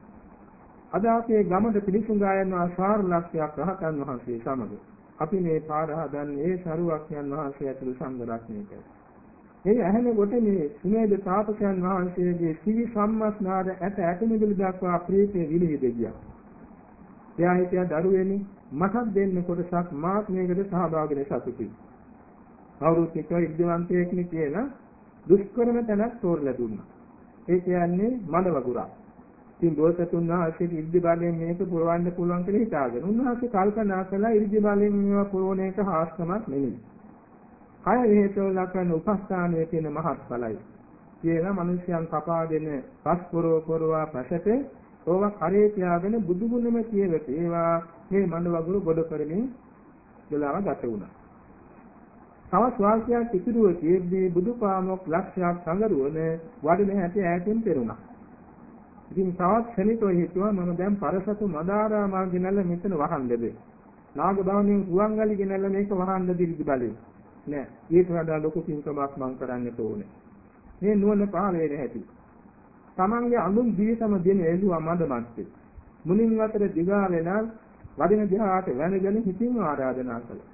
අද අපේ ගමට පිළිසුඟා යනවා සාර ලක්ෂයක් රහතන් වහන්සේ සමග. අපි මේ පාර හදන්නේ සාරුවක්ඥන් වහන්සේ ඇතුළු සංඝ රත්නයක. මේ ඇහෙනකොට මේ සුමේද තාපසයන් වහන්සේගේ සිවි සම්මස්නාද ඇට ඇට මිදුළු දක්වා ප්‍රීතිය විලිහිද ගියා. එයා හිටියා දරුවෙනි මටත් දෙන්න කොටසක් මාත් මේකට සහභාගී වෙන්න සතුටුයි. කවුරුත් එක්ක ඉද්ධවන්තයෙක් නේ කියලා දුෂ්කරම තැනක් තෝරලා දුන්නා. ඒ කියන්නේ මඩ වගුරා. ඉතින් බෝසතුන් වහන්සේට ඉර්ධි බලයෙන් මේක පුරවන්න පුළුවන් කියලා හිතාගෙන උන්වහන්සේ කල්පනා කළා ඉර්ධි බලයෙන් මේවා පුරවන එක හාස්කමක් නෙමෙයි. කය හේතුව ලක්වන උපස්ථානයේ තියෙන මහත්ඵලයි. කියලා මිනිසයන් කපා දෙන පස් පුරව පුරවා පසට ඕවා කරේ තියාගෙන බුදු ගුණම කියවෙත ඒවා මේ මඬ වගුරු ගොඩ කරමින් වෙලාව ගත වුණා. තවත් වාක්‍යයක් ඉතිරුව කියෙද්දී බුදුපාමොක් ලක්ෂයක් සංගරුවන වඩින හැටි ඈතින් පෙරුණා. ඉතින් තවත් ක්ෂණිකව හිතුවා මම දැන් පරසතු මදාරා මාර්ගිනල මෙතන වහන්නද? නාග භවණින් රුවන්ගලි ගෙනල්ල මේක වහන්න දිරිදි බලේ. නෑ ඊට වඩා ලොකු පින්කමක් මං කරන්න ඕනේ. මේ නුවණ පහළ වෙන හැටි. තමන්ගේ අඳුන් දිවිසම දෙන එළුවා මඩ මැත්තේ. මුලින් අතර දිගා වෙන වදින දිහාට වැඳගෙන හිතින් ආරාධනා කළා.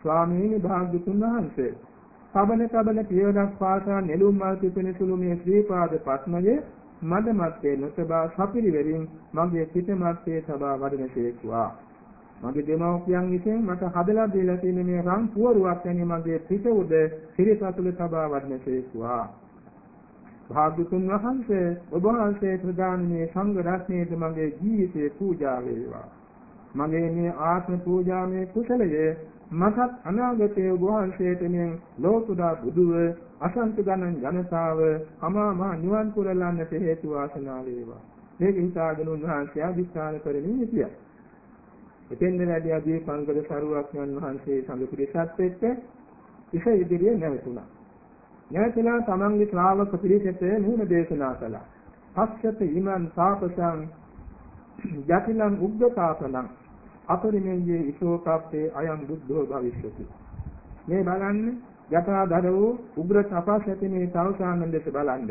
ස්වාමීනි භාග්‍යතුන් වහන්සේ සබන සබන පියවරක් පාසා නෙළුම් මල් පිපෙන සුළු මේ ශ්‍රී පාද පත්මයේ මඩ මැත්තේ නොතබා සපිරිවරින් මගේ පිට මැත්තේ සබා වඩනසේක්වා. මගේ දෙමව්පියන් විසින් මට හදලා දීලා තියෙන මේ රන් පුවරුවක් වැනි මගේ පිට උඩ සිරිසතුල තබා වඩනසේක්වා. භාග්‍යතුන් වහන්සේ ඔබ වහන්සේ ප්‍රදාන මේ සංඝ රත්නයේද මගේ ජීවිතේ පූජා වේවා. මගේ මේ ආත්ම පූජාමේ කුසලයේ මටත් අනාගතයේ ඔබ වහන්සේට මෙන් ලෝතුරා බුදුව අසන්ත ගණන් ජනතාව අමා මහ නිවන් පුරලන්නට හේතු වාසනා වේවා. මේක හිතාගෙන උන්වහන්සේ අධිෂ්ඨාන කරමින් සිටියා. එතෙන්ද වැඩි අධි පංකද සරුවක්ඥන් වහන්සේ සංඝ පිරිසත් එක්ක ඉස ඉදිරියේ නැවතුණා. නැවතලා තමන්ගේ ශ්‍රාවක පිරිසට මෙහෙම දේශනා කළා. පස්සත ඊමන් සාපසං යතිලං උග්ගතාපලං අපරිමේයේ ඉසෝකප්පේ අයං බුද්ධෝ භවිෂ්‍යති. මේ බලන්න යථාධර වූ උග්‍ර තපස් ඇති මේ සෞසානන් දෙස බලන්න.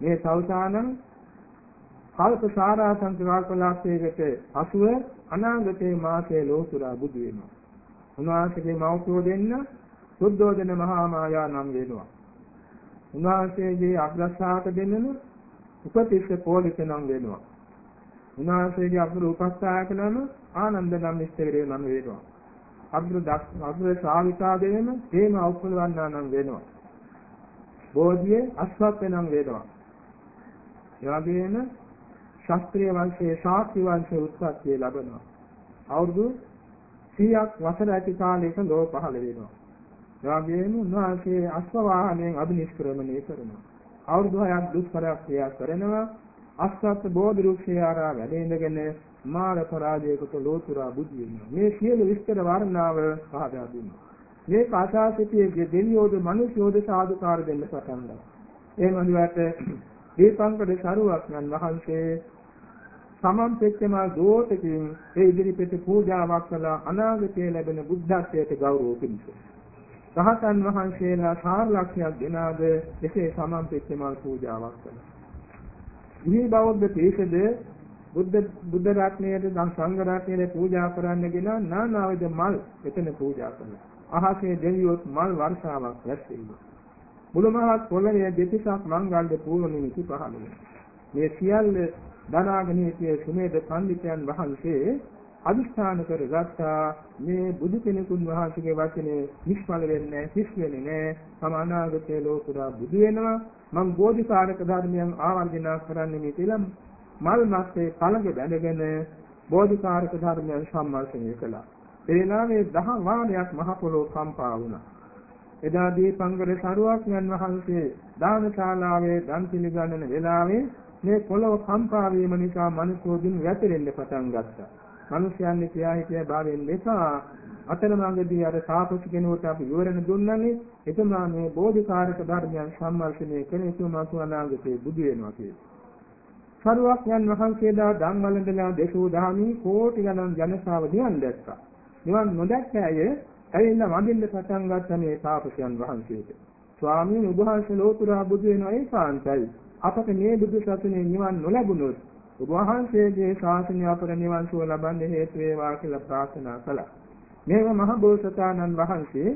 මේ සෞසානන් කල්ප සාරාසං කල්පලාක්ෂයකට 80 අනාගතේ මාසයේ ලෝතුරා බුදු වෙනවා. උන්වහන්සේගේ මෞඛ්‍යෝ දෙන්න සුද්ධෝදන මහා මායා නම් වෙනවා. උන්වහන්සේගේ අග්‍රශාක දෙන්නන උපතිස්ස පොලිස නම් වෙනවා. උන්වහන්සේගේ අග්‍ර උපස්ථායක නම ආනන්ද නම් ඉස්තරේ නම් වෙනවා. අග්‍ර අග්‍ර ශ්‍රාවිකාගෙනම හේම උපලවන්නා නම් වෙනවා. බෝධියේ අස්වත් නම් වෙනවා. ඒ වගේම ශාස්ත්‍රීය වංශයේ ශාක්‍ය වංශයේ උත්පත්ති ලැබෙනවා. අවුරුදු 100ක් වසර ඇති කාලයක ලෝ පහළ වෙනවා. ඒ වගේම උන්වහන්සේ අශ්ව වාහනයෙන් අභිනිෂ්ක්‍රමණය කරනවා. අවුරුදු 6ක් දුෂ්කරයක් ක්‍රියා කරනවා. අස්සත් බෝධි වෘක්ෂය ආරා වැඩ ඉඳගෙන මාර පරාජයකට ලෝතුරා බුදු වෙනවා. මේ සියලු විස්තර වර්ණාව පහදා දුන්නා. මේ කාශාසිතියේ දෙවියෝද මිනිස්යෝද සාදුකාර දෙන්න පටන් ගත්තා. ඒ මනුවට දීපංකඩ සරුවක්යන් වහන්සේ සමම් පෙච්චමා දෝතකින් ඒ ඉදිරිපිට පූජාවක් කළා අනාගතයේ ලැබෙන බුද්ධත්වයට ගෞරව පිණිස. රහතන් වහන්සේලා සාර ලක්ෂයක් දෙනාද එසේ සමම් පෙච්චමල් පූජාවක් කළා. මේ බෞද්ධ තේසද බුද්ධ බුද්ධ රත්නයේ දන් සංඝ රත්නයේ පූජා කරන්න ගෙන නානාවිද මල් එතන පූජා කළා. අහසේ දෙවියොත් මල් වර්ෂාවක් රැස්වෙයි. මුළුමහත් පොළවේ දෙතිසක් මංගල්‍ය පූර්ණ නිමිති පහළ වෙනවා. මේ සියල්ල දනාගෙන සිටියේ සුමේද පඬිතුයන් වහන්සේ අදිස්ථාන කරගත්තා. මේ බුදු කෙනෙකුන් වහන්සේගේ වචනේ නිෂ්ඵල වෙන්නේ හිස් වෙන්නේ නැහැ. සමානාගතේ ලෝකුරා බුදු වෙනවා. මම බෝධිසාරක ධර්මයන් ආවර්ජන කරන්නේ කියලා මල් මාසේ කලඟ බැඳගෙන බෝධිසාරක ධර්මයන් සම්මාසනය කළා. එේනාවේ දහ වාරයක් මහ පොළොව කම්පා වුණා. එදා දීපංකර සරුවක්ඥන් වහන්සේ දානශාලාවේ දන් පිළිගන්නන වෙලාවේ මේ පොළොව කම්පා වීම නිසා මිනිස්සු දින් වැතිරෙන්න පටන් ගත්තා. මිනිස්යන්ගේ කියා හිටිය භාවයෙන් නිසා අතරමඟදී අර තාපස කෙනෙකුට අපි විවරණ දුන්නනේ එතුමා මේ බෝධිකාරක ධර්මයන් සම්මර්ෂණය කරන එතුමා සුවනාගතේ බුදු වෙනවා කියලා. සරුවක්යන් වහන්සේලා ධම්මවලඳලා දේශෝ දහමි කෝටි ගණන් ජනතාව නිවන් දැක්කා. නිවන් නොදැක්ක අය ඇවිල්ලා වඳින්න පටන් ගත්ත මේ තාපසයන් වහන්සේට. ස්වාමීන් වහන්සේ ලෝතුරා බුදු වෙනවා ඒකාන්තයි. අපට මේ බුදු සසුනේ නිවන් නොලැබුණොත් ඔබ වහන්සේගේ ශාසනය අපට නිවන් සුව ලබන්න හේතු වේවා කියලා ප්‍රාර්ථනා කළා. මේව මහ බෝසතාණන් වහන්සේ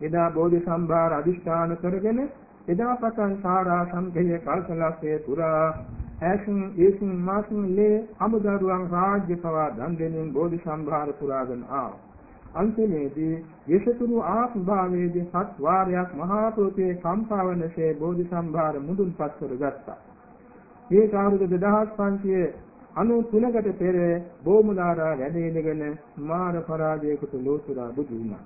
එදා බෝධි සම්භාර අදිෂ්ඨාන කරගෙන එදා පටන් සාරා සංඝයේ කල්පලක්ෂයේ පුරා ඇසුන් ඒසුන් මාසුන් ලේ අමුදරුවන් රාජ්‍ය පවා දන් දෙමින් බෝධි සම්භාර පුරාගෙන ආවා. අන්තිමේදී යසතුරු ආත්මභාවයේදී සත් වාරයක් මහා පෘථිවියේ කම්පාවනසේ බෝධි සම්භාර මුදුන්පත් කරගත්තා. මේ කාරුද 2593කට පෙර බෝමුලාරා වැඩ ඉඳගෙන මාර පරාජයකට ලෝතුරා බුදු වුණා.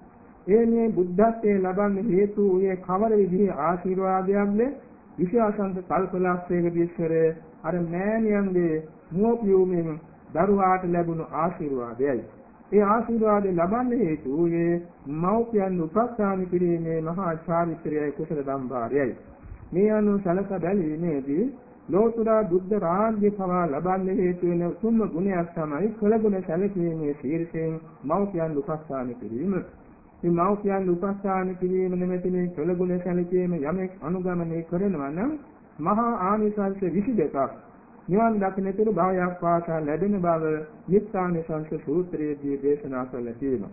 ඒ මේ බුද්ධත්වයේ ලබන්න හේතු වූයේ කවර විදිහේ ආශිර්වාදයක්ද? විශාසංක කල්පලක්ෂයකදී ඉස්සර අර මෑණියන්ගේ මුවපියුමෙන් දරුවාට ලැබුණු ආශිර්වාදයයි. ඒ ආශිර්වාද ලබන්න හේතු වූයේ මෞපියන් උපස්ථාන කිරීමේ මහා චාරිත්‍රයයි කුසල සම්භාරයයි. මේ අනුව සලක බැලීමේදී ලෝතුරා බුද්ධ රාජ්‍ය පවා ලබන්න හේතු වෙන උතුම්ම ගුණයක් තමයි කළගුණ සැලකීමේ ශීර්ෂයෙන් මෞපියන් උපස්ථාන කිරීම. මේ මෞපියන් උපස්ථාන කිරීම නෙමෙති මේ කළගුණ සැලකීම යමෙක් අනුගමනය කරනවා නම් මහා ආනිසංස 22ක් නිවන් දකින්නතුරු භාවයක් වාසා ලැබෙන බව නිස්සානිසංස සූත්‍රයේදී දේශනා කරලා තියෙනවා.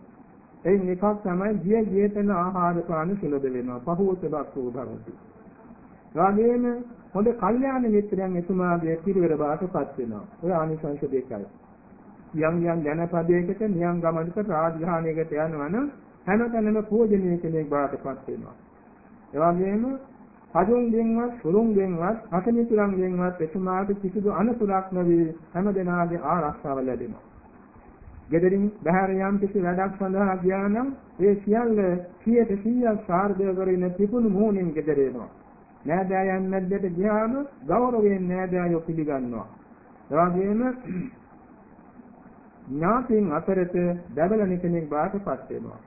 එයින් එකක් තමයි ගිය ගියතන ආහාර පාන සුලභ වෙනවා. පහුවත බක්කෝ භවති. රාගයෙන් හොඳ කල්යාණ මිත්‍රයන් එතුමාගේ පිරිවර බාටපත් වෙනවා. ඔය ආනිසංස දෙකයි. යම් යම් ජනපදයකට නියම් ගමනකට රාජධානියකට යනවා නම් හැමතැනම පූජනීය කෙනෙක් බාටපත් වෙනවා. ඒ වගේම පදුන්ගෙන්වත් සුරුන්ගෙන්වත් අසමිතුරන්ගෙන්වත් එතුමාට කිසිදු අනතුරක් නොවේ හැම දෙනාගේ ආරක්ෂාව ලැබෙනවා. ගෙදරින් බහැර යම් කිසි වැඩක් සඳහා ගියා නම් ඒ සියල්ල 100% සාර්ථක කරගෙන තිබුණු මොහොනින් ගෙදර එනවා. නෑදෑයන් මැද්දට ගියාම ගෞරවයෙන් නෑදෑයෝ පිළිගන්නවා. ඒ වගේම ඥාතීන් අතරට බැබලන කෙනෙක් බාටපත් වෙනවා.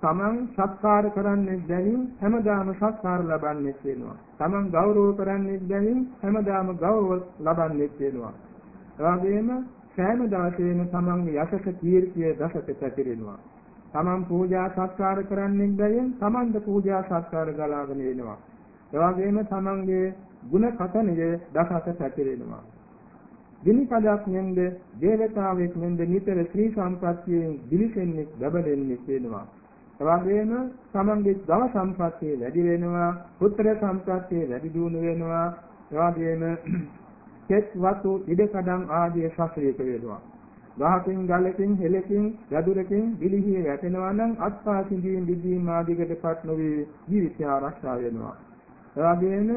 තමන් සත්කාර කරන්නේ බැවින් හැමදාම සත්කාර ලබන්නේ වෙනවා. තමන් ගෞරව කරන්නේ බැවින් හැමදාම ගෞරව ලබන්නේ වෙනවා. එවාගෙම සෑම දවසේම තමන්ගේ යසක කීර්තිය දසක පැතිරෙනවා. තමන් පූජා සත්කාර කරන්නේ බැවින් තමන්ද පූජා සත්කාර ගලාගෙන එනවා. එවාගෙම තමන්ගේ ගුණ කතනය දසක පැතිරෙනවා. දිනපදක් නෙන්ද දේවතාවෙක් නෙන්ද නිතර ශ්‍රී සම්ප්‍රත්‍යයෙන් දිලිසෙන්නේ ලැබෙන්නේ වෙනවා. එවැගේම තමන්ගේ ගව සම්පත්තිය වැඩි වෙනවා, පුත්‍ර සම්පත්තිය වැඩි දියුණු වෙනවා. එවැගේම කෙත් වතු ඉඩකඩම් ආදී ශාස්ත්‍රීය වෙනවා. ගහකින් ගලකින් හෙලකින් යදුරකින් දිලිහි වැටෙනවා නම් අත්පාසින්දීන් දිදීම ආදිකටපත් නොවි ජීවිතය ආරක්ෂා වෙනවා. එවැගේම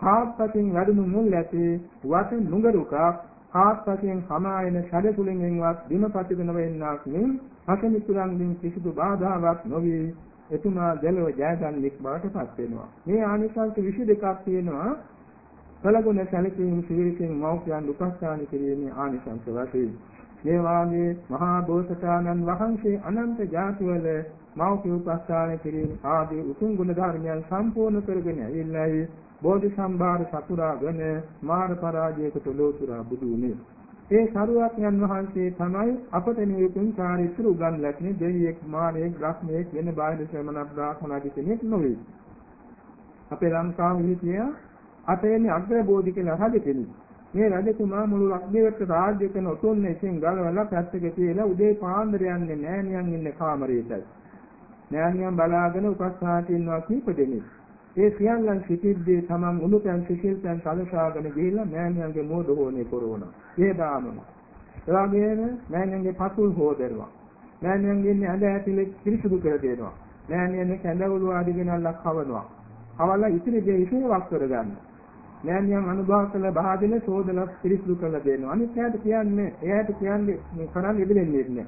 හාත්පසින් වැඩුණු මුල් ඇති වට නුගරුකක් හාත්පසින් සමායන ශරීරුලින්වත් බිමපතිත නොවෙන්නාක් මෙන් හසමිතුරන්ගෙන් කිසිදු බාධාවක් නොවි එතුමා දෙලොව ජයගන්නෙක් බවට පත් වෙනවා. මේ ආනිසංස 22ක් තියෙනවා. කලගුණ සැලකීම් සිවිලකින් මෞඛ්‍යයන් උපස්ථාන කිරීමේ ආනිසංස වශයෙන්. මේ වාගේ මහා බෝසතාණන් වහන්සේ අනන්ත ජාතිවල මෞඛ්‍ය උපස්ථාන කිරීම ආදී උතුම් ගුණ ධර්මයන් සම්පූර්ණ කරගෙන ඇවිල්ලායි බෝධි සම්භාර සතුරාගෙන මාර පරාජයකට ලෝතුරා බුදු වුණේ. ඒ සරුවක්යන් වහන්සේ තමයි අපට නියුතුන් කාර්යතුරු උගන්ලා තියෙන දෙවියෙක් මානෙක් බ්‍රහ්මයෙක් වෙන බාහිර ශ්‍රමණ බ්‍රාහ්මණ ආදී කෙනෙක් නොවේ. අපේ ලංකාවේ හිටිය අතේනේ අග්‍රබෝධි කියලා රජ කෙනෙක්. මේ රජතුමා මුළු ලක්දිවට රාජ්‍ය කරන උතුම්න ඉසින් ගලවලා පැත්තක තියලා උදේ පාන්දර යන්නේ නෑනියන් ඉන්න කාමරයටයි. නෑනියන් බලාගෙන උපස්ථාන ඉන්නවා කීප දෙනෙක්. ඒ සියල්ලන් සිටිද්දී තමන් උණුපැන් සිසිල්පැන් සලසාගෙන ගිහිල්ලා මෑණියන්ගේ මෝඩ හෝනේ කරවනවා. ඒ දානවා. ඒ වගේම මෑණියන්ගේ පසුල් හොදනවා. මෑණියන්ගේ ඉන්නේ ඇඳ ඇතිලි පිරිසුදු කර දෙනවා. මෑණියන්ගේ කැඳවුළු ආදී ගෙනල්ලා කවනවා. කවලා ඉතිරි දේ ඉතිරි වක් කර ගන්නවා. මෑණියන් අනුභව කළ බහදින සෝදලා පිරිසුදු කරලා දෙනවා. අනිත් එයාට කියන්නේ එයාට කියන්නේ මේ කරන් ඉදෙන්නේ නැහැ.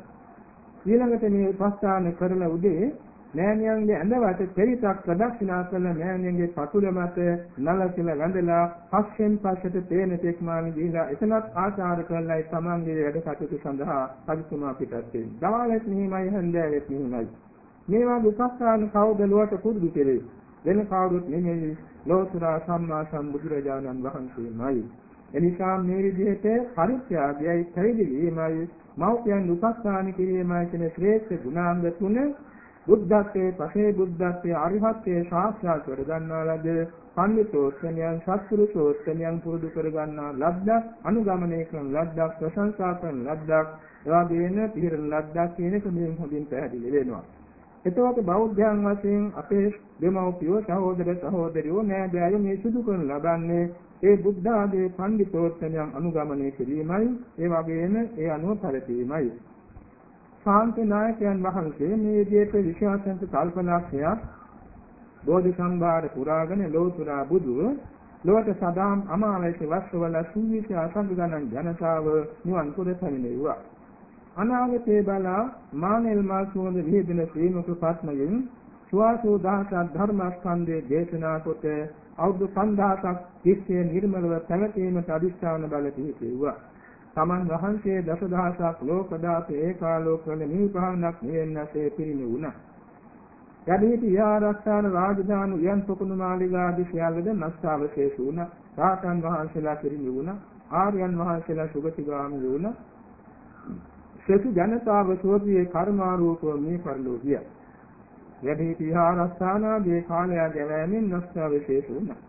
ඊළඟට මේ උපස්ථාන කරලා උදේ මෑණියන්ගේ ඇඳවට පෙරිතක් ප්‍රදක්ෂිනා කළ මෑණියන්ගේ පතුල මත නලකිල වැඳලා පස්සෙන් පස්සට තේන තෙක්මාන දීලා එතනත් ආචාර කළයි තමන්ගේ වැඩ කටයුතු සඳහා පරිතුමා පිටත් වෙන්නේ. දවාලෙත් මෙහිමයි හන්දෑවෙත් මෙහිමයි. මේවා දුක්ඛාන කවුද ලොවට පුරුදු කෙරේ. වෙන කවුරුත් නෙමෙයි ලෝතුරා සම්මා සම්බුදුරජාණන් වහන්සේමයි. එනිසා මේ විදිහට පරිත්‍යාගයයි පැවිදි වීමයි මෞපියන් උපස්ථාන කිරීමයි කියන ශ්‍රේෂ්ඨ ගුණාංග තුන බුද්ධත්වයේ පසේ බුද්ධත්වයේ අරිහත්ත්වයේ සාක්ෂාත් කර ගන්නා ලද පඬිතෝත්තමයන් සත්පුරුෂෝත්තමයන් පුරුදු කර ගන්නා ලද්දක් අනුගමනය කරන ලද්දක් ප්‍රශංසා කරන ලද්දක් එවාගෙම පිළිරන ලද්දක් කියන එක මේ හොඳින් පැහැදිලි වෙනවා. එතකොට බෞද්ධයන් වශයෙන් අපේ දෙමව්පියෝ සහෝදර සහෝදරියෝ නෑදෑයෝ මේ සිදු කරන ලබන්නේ ඒ බුද්ධ ආදී පඬිතෝත්තමයන් අනුගමනය කිරීමයි ඒ වගේම ඒ අනුව පැවතීමයි. ශාන්ති නායකයන් වහන්සේ මේ විදිහට විශ්වාසන්ත කල්පනාක්ෂයක් බෝධි සම්භාර පුරාගෙන ලෝතුරා බුදු ලොවට සදාම් අමාවැසි වස්වල සූවිසි අසංග ගණන් ජනතාව නිවන් පුර පැමිණෙව්වා. අනාගතේ බලා මානෙල් මාසෝද විහිදෙන ශ්‍රීමුඛ පත්මයෙන් සුවාසෝ දහසක් ධර්මස්කන්ධයේ දේශනා කොට අවුරුදු 5000ක් තිස්සේ නිර්මලව පැවතීමට අදිස්ථාන බල පිහිටෙව්වා. තමන් වහන්සේ දසදහසක් ලෝක දාස ඒකාලෝක වල නිවිපහනක් නිවෙන්නසේ පිරිණි වුණා. යදිහිටි යාරස්ථාන රාජධානු යන් පොකුණු මාලිගාදී සියල්ලද නැස්තාවශේෂ වුණා. රාතන් වහන්සේලා පිරිණි වුණා. ආර්යයන් වහන්සේලා සුගතිගාමී වුණා. සෙසු ජනතාව සෝපියේ කර්මාරූපව මේ පරිලෝකිය. යදිහිටි යාරස්ථානාදී කාලය ගැවෑමෙන් නැස්තාවශේෂ වුණා.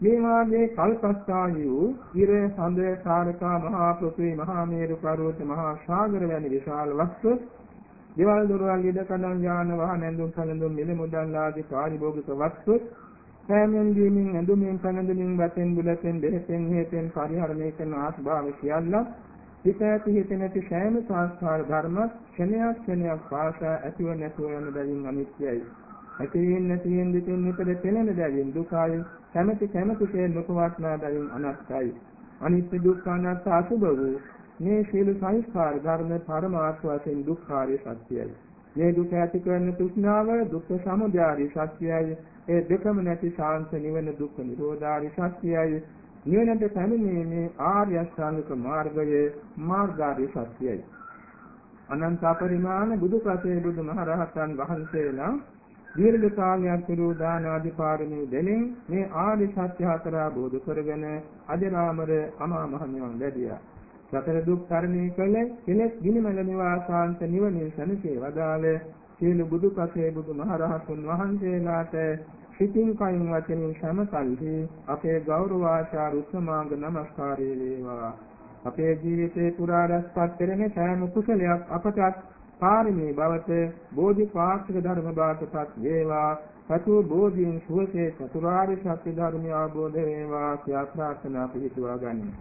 මේ වාගේ කල්පස්ථායු ඉර සඳ සාරකා මහා පෘථිවි මහා මේරු පර්වත මහා සාගර වැනි විශාල වස්තු දේවල් දොරවල් ඉද කඩන් යාන වාහන ඇඳුම් සැලඳුම් මිල මුදල් ආදී පාරිභෝගික වස්තු සෑමෙන් දීමින් ඇඳුමින් සැලඳුමින් වතෙන් බුලතෙන් දෙහෙතෙන් හේතෙන් පරිහරණය කරන ආස්භාව සියල්ල හිත ඇති හිත නැති සෑම සංස්කාර ධර්ම ක්ෂණයක් ක්ෂණයක් පාසා ඇතිව නැතුව යන බැවින් අනිත්‍යයි. ඇතිවෙන් නැතිවෙන් දෙකින් නිතර පෙළෙන බැවින් දුකයි. කැමැති කැමැතිසේ නොපවත්නා බැවින් අනත්තයි අනිත්‍ය දුක්ඛ අනාත්ම අසුභ වූ මේ සියලු සංස්කාර ධර්ම පරමාර්ථ වශයෙන් දුක්ඛාරිය සත්‍යයි. මේ දුක ඇති කරන තෘෂ්ණාව දුක්ඛ සමුදයාරි සත්‍යයි. ඒ දෙකම නැති ශාන්ත නිවන දුක්ඛ නිරෝධාරි සත්‍යයි. නිවනට පැමිණීමේ ආර්ය අෂ්ටාංගික මාර්ගයේ මාර්ගාරි සත්‍යයි. අනන්ත පරිමාණ බුදු ප්‍රසේ බුදු මහරහතන් වහන්සේලා දීර්ඝ කාලයක් පිරූ දාන ආදී පාරමී දෙමින් මේ ආදි සත්‍ය හතර අවබෝධ කරගෙන අජරාමර අමා මහ නිවන් ලැබියා. සතර දුක් තරණය කළ කෙලෙස් ගිනිමල නිවාසාන්ත නිවනේ සනසේ වදාළ සියලු බුදු පසේ බුදු මහරහතුන් වහන්සේලාට සිතින් කයින් වචනින් සමකල්හි අපේ ගෞරවාචාර උත්තමාංග නමස්කාරය වේවා. අපේ ජීවිතේ පුරා රැස්පත් කෙරෙන සෑම කුසලයක් අපටත් පාරමී බවට බෝධිපාක්ෂික ධර්ම බාටපත් වේවා. සතු බෝධීන් සුවසේ චතුරාර්ය සත්‍ය ධර්මය අවබෝධ වේවා. කියා ප්‍රාර්ථනා පිළිතුවා ගනිමු.